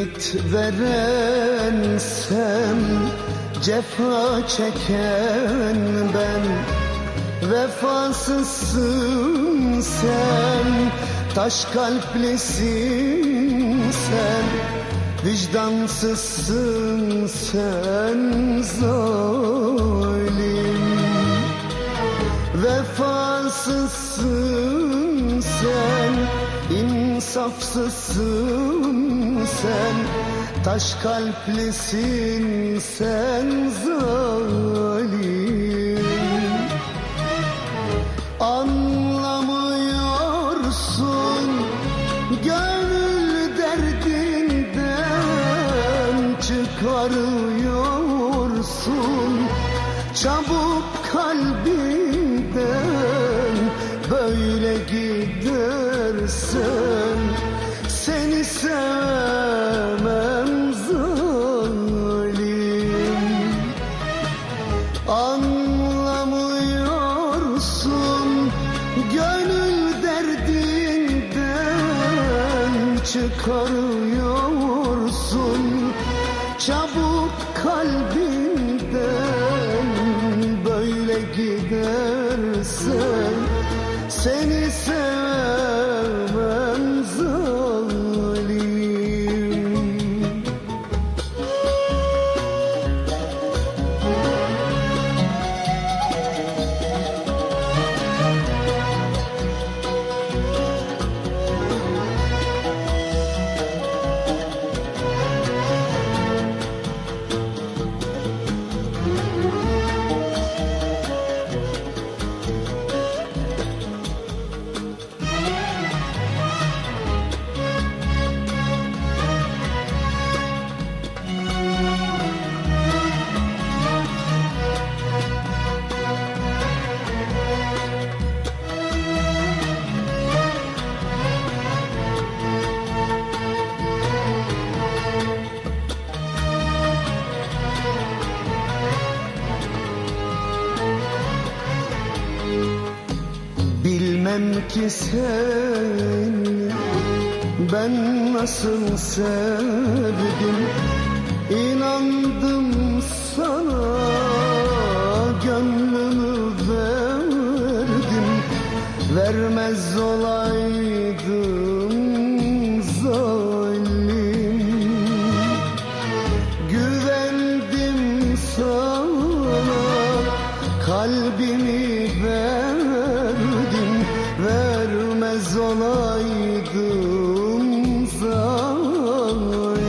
ümit verensem Cefa çeken ben. Vefasızsın sen Taş kalplisin sen. Vicdansızsın sen zalim. Vefasızsın sen insafsızsın sen Taş kalplisin sen zalim. Anlamıyorsun gönül derdinden Çıkarıyorsun. Çabuk kalbinden Böyle gidersen seni sevmem gönül derdinden Çıkarıyorsun. Çabuk kalbinden Bilmem ki seni ben nasıl sevdim. İnandım sana gönlümü verdim. Vermez olaydım olaydım zalim.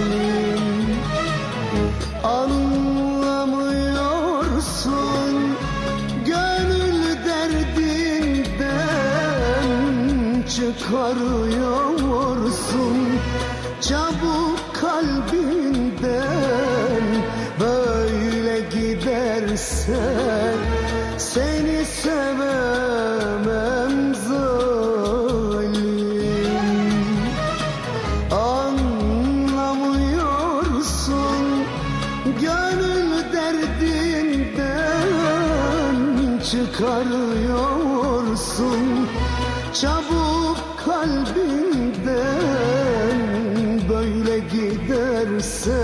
Anlamıyorsun gönül derdinden Çıkarıyorsun. Çabuk kalbinden Böyle gidersen Çıkarıyorsun? Çabuk kalbinden Böyle giderse